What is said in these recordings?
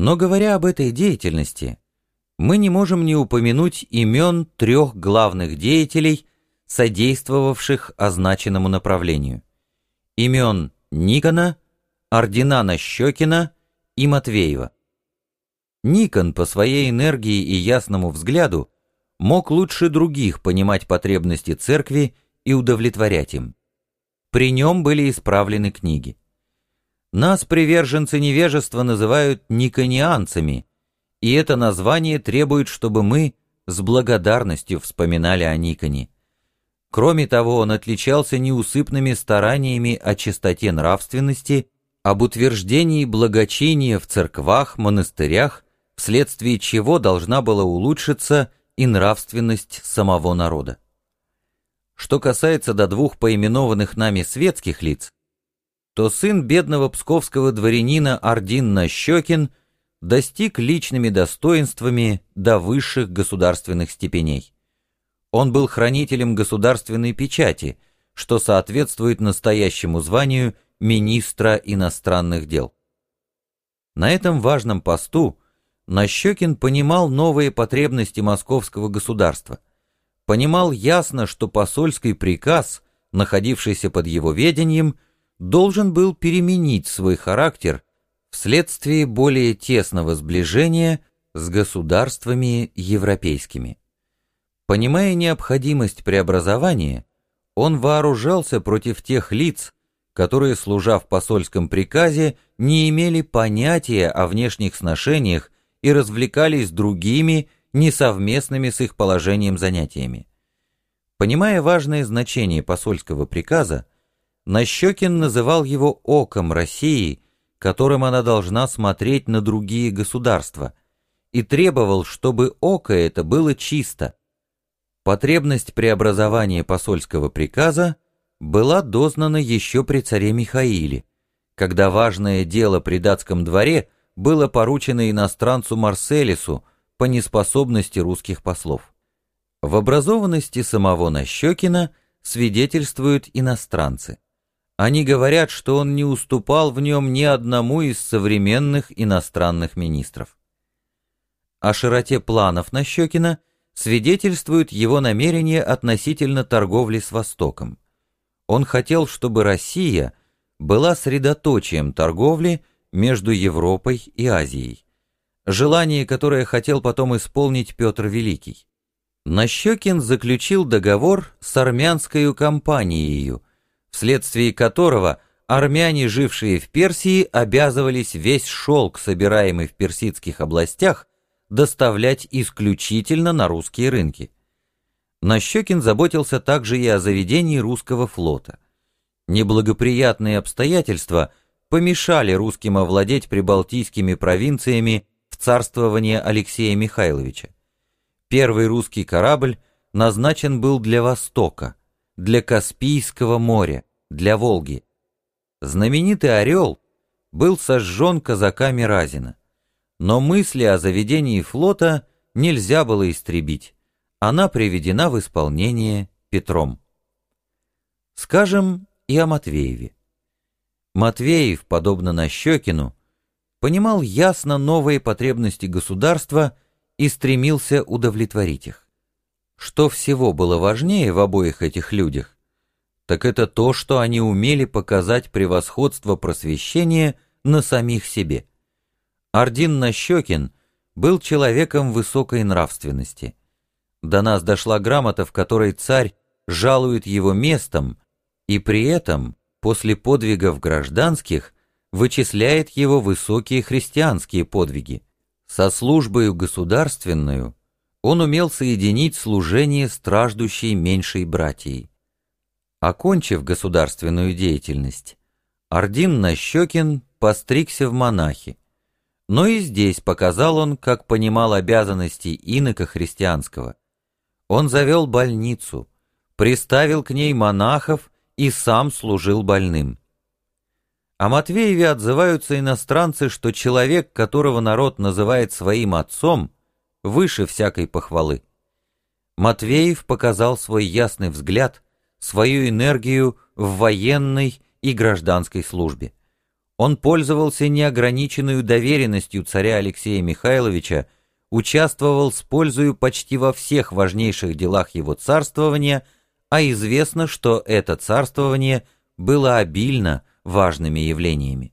Но говоря об этой деятельности, мы не можем не упомянуть имен трех главных деятелей, содействовавших означенному направлению. Имен Никона, Ординана Щекина и Матвеева. Никон по своей энергии и ясному взгляду мог лучше других понимать потребности церкви и удовлетворять им. При нем были исправлены книги. Нас приверженцы невежества называют никонианцами, и это название требует, чтобы мы с благодарностью вспоминали о Никоне. Кроме того, он отличался неусыпными стараниями о чистоте нравственности, об утверждении благочиния в церквах, монастырях, вследствие чего должна была улучшиться и нравственность самого народа. Что касается до двух поименованных нами светских лиц, то сын бедного псковского дворянина Ардин Нащекин достиг личными достоинствами до высших государственных степеней. Он был хранителем государственной печати, что соответствует настоящему званию министра иностранных дел. На этом важном посту Нащекин понимал новые потребности московского государства, понимал ясно, что посольский приказ, находившийся под его ведением, должен был переменить свой характер вследствие более тесного сближения с государствами европейскими. Понимая необходимость преобразования, он вооружался против тех лиц, которые, служа в посольском приказе, не имели понятия о внешних сношениях и развлекались другими, несовместными с их положением занятиями. Понимая важное значение посольского приказа, Нащекин называл его «оком России», которым она должна смотреть на другие государства, и требовал, чтобы око это было чисто, Потребность преобразования посольского приказа была дознана еще при царе Михаиле, когда важное дело при датском дворе было поручено иностранцу Марселису по неспособности русских послов. В образованности самого Нащекина свидетельствуют иностранцы. Они говорят, что он не уступал в нем ни одному из современных иностранных министров. О широте планов Нащекина свидетельствует его намерение относительно торговли с Востоком. Он хотел, чтобы Россия была средоточием торговли между Европой и Азией. Желание, которое хотел потом исполнить Петр Великий. Нащекин заключил договор с армянской компанией, вследствие которого армяне, жившие в Персии, обязывались весь шелк, собираемый в персидских областях, доставлять исключительно на русские рынки. Нащекин заботился также и о заведении русского флота. Неблагоприятные обстоятельства помешали русским овладеть прибалтийскими провинциями в царствование Алексея Михайловича. Первый русский корабль назначен был для Востока, для Каспийского моря, для Волги. Знаменитый «Орел» был сожжен казаками Разина. Но мысли о заведении флота нельзя было истребить. Она приведена в исполнение Петром. Скажем и о Матвееве. Матвеев, подобно Нащекину, понимал ясно новые потребности государства и стремился удовлетворить их. Что всего было важнее в обоих этих людях, так это то, что они умели показать превосходство просвещения на самих себе. Ардин Нащекин был человеком высокой нравственности. До нас дошла грамота, в которой царь жалует его местом и при этом, после подвигов гражданских, вычисляет его высокие христианские подвиги. Со службою государственную он умел соединить служение страждущей меньшей братьей. Окончив государственную деятельность, Ардин Нащекин постригся в монахи. Но и здесь показал он, как понимал обязанности инока христианского. Он завел больницу, приставил к ней монахов и сам служил больным. О Матвееве отзываются иностранцы, что человек, которого народ называет своим отцом, выше всякой похвалы. Матвеев показал свой ясный взгляд, свою энергию в военной и гражданской службе. Он пользовался неограниченной доверенностью царя Алексея Михайловича, участвовал с пользою почти во всех важнейших делах его царствования, а известно, что это царствование было обильно важными явлениями.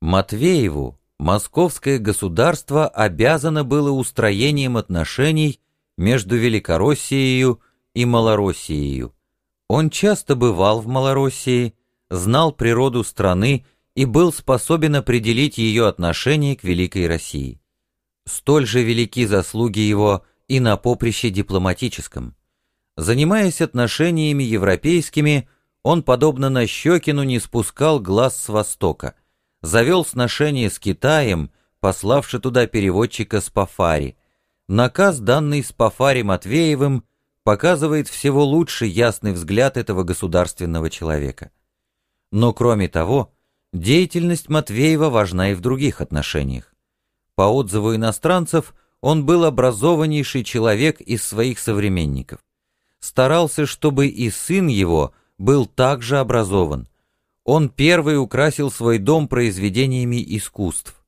Матвееву московское государство обязано было устроением отношений между Великороссией и Малороссией. Он часто бывал в Малороссии, знал природу страны и был способен определить ее отношение к Великой России. Столь же велики заслуги его и на поприще дипломатическом. Занимаясь отношениями европейскими, он, подобно Нащекину, не спускал глаз с Востока, завел сношение с Китаем, пославши туда переводчика Спафари. Наказ, данный Спафари Матвеевым, показывает всего лучше ясный взгляд этого государственного человека. Но кроме того, деятельность Матвеева важна и в других отношениях. По отзыву иностранцев, он был образованнейший человек из своих современников. Старался, чтобы и сын его был также образован. Он первый украсил свой дом произведениями искусств.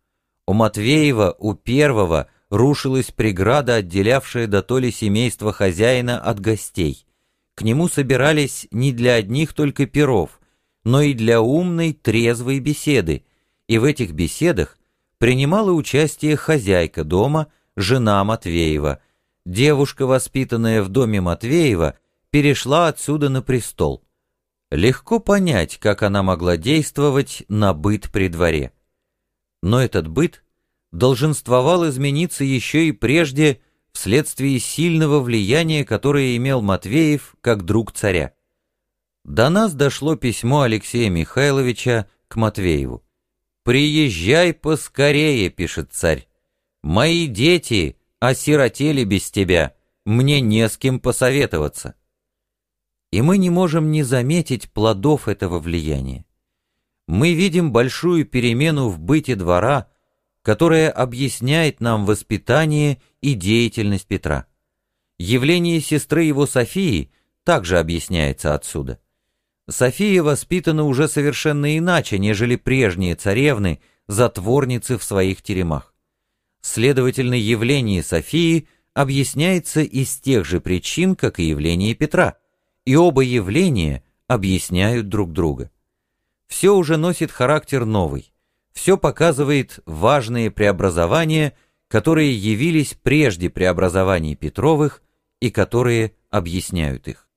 У Матвеева, у первого, рушилась преграда, отделявшая до то ли семейства хозяина от гостей. К нему собирались не для одних только перов, но и для умной, трезвой беседы, и в этих беседах принимала участие хозяйка дома, жена Матвеева. Девушка, воспитанная в доме Матвеева, перешла отсюда на престол. Легко понять, как она могла действовать на быт при дворе. Но этот быт долженствовал измениться еще и прежде вследствие сильного влияния, которое имел Матвеев как друг царя. До нас дошло письмо Алексея Михайловича к Матвееву. «Приезжай поскорее», — пишет царь. «Мои дети осиротели без тебя, мне не с кем посоветоваться». И мы не можем не заметить плодов этого влияния. Мы видим большую перемену в быте двора, которая объясняет нам воспитание и деятельность Петра. Явление сестры его Софии также объясняется отсюда. София воспитана уже совершенно иначе, нежели прежние царевны, затворницы в своих теремах. Следовательно, явление Софии объясняется из тех же причин, как и явление Петра, и оба явления объясняют друг друга. Все уже носит характер новый, все показывает важные преобразования, которые явились прежде преобразований Петровых и которые объясняют их.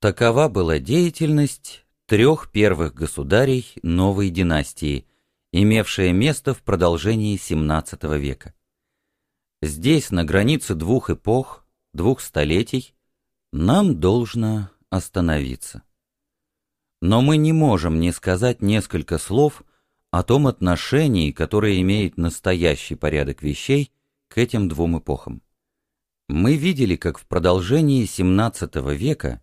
Такова была деятельность трех первых государей новой династии, имевшая место в продолжении XVII века. Здесь, на границе двух эпох, двух столетий, нам должно остановиться. Но мы не можем не сказать несколько слов о том отношении, которое имеет настоящий порядок вещей к этим двум эпохам. Мы видели, как в продолжении XVII века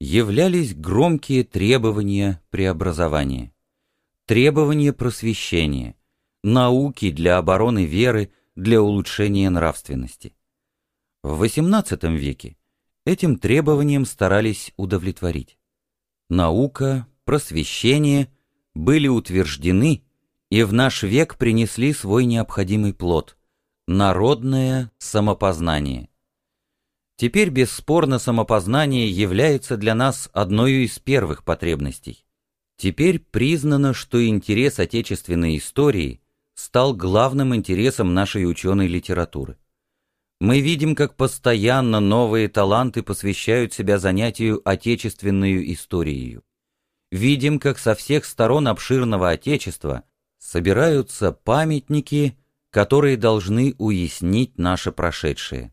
являлись громкие требования преобразования, требования просвещения, науки для обороны веры, для улучшения нравственности. В XVIII веке этим требованиям старались удовлетворить. Наука, просвещение были утверждены и в наш век принесли свой необходимый плод – народное самопознание – Теперь бесспорно самопознание является для нас одной из первых потребностей. Теперь признано, что интерес отечественной истории стал главным интересом нашей ученой литературы. Мы видим, как постоянно новые таланты посвящают себя занятию отечественной историей. Видим, как со всех сторон обширного Отечества собираются памятники, которые должны уяснить наше прошедшее.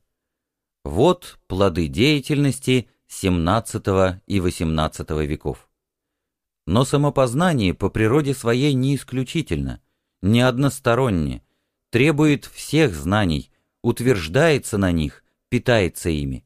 Вот плоды деятельности XVII и XVIII веков. Но самопознание по природе своей не исключительно, не односторонне, требует всех знаний, утверждается на них, питается ими.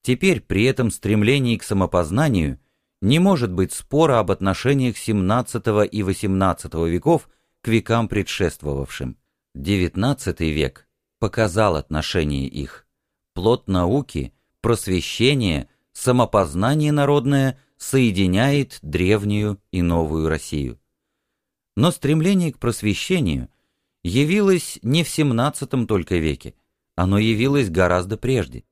Теперь при этом стремлении к самопознанию не может быть спора об отношениях XVII и XVIII веков к векам предшествовавшим. XIX век показал отношение их плод науки, просвещение, самопознание народное соединяет древнюю и новую Россию. Но стремление к просвещению явилось не в XVII только веке, оно явилось гораздо прежде.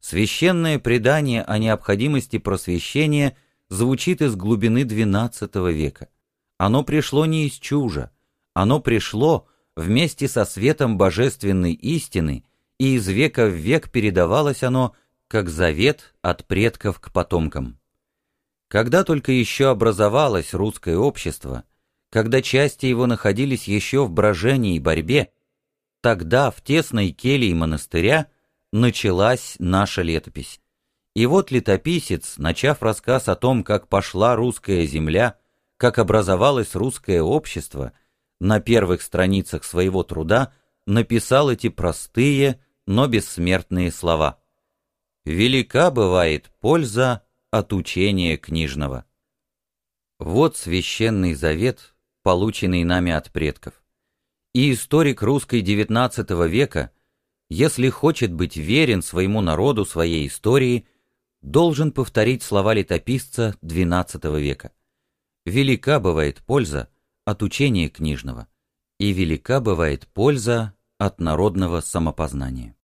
Священное предание о необходимости просвещения звучит из глубины XII века. Оно пришло не из чужа, оно пришло вместе со светом божественной истины, и из века в век передавалось оно как завет от предков к потомкам. Когда только еще образовалось русское общество, когда части его находились еще в брожении и борьбе, тогда в тесной келье монастыря началась наша летопись. И вот летописец, начав рассказ о том, как пошла русская земля, как образовалось русское общество, на первых страницах своего труда написал эти простые, но бессмертные слова. «Велика бывает польза от учения книжного». Вот священный завет, полученный нами от предков. И историк русской XIX века, если хочет быть верен своему народу, своей истории, должен повторить слова летописца XII века. «Велика бывает польза от учения книжного, и велика бывает польза от народного самопознания».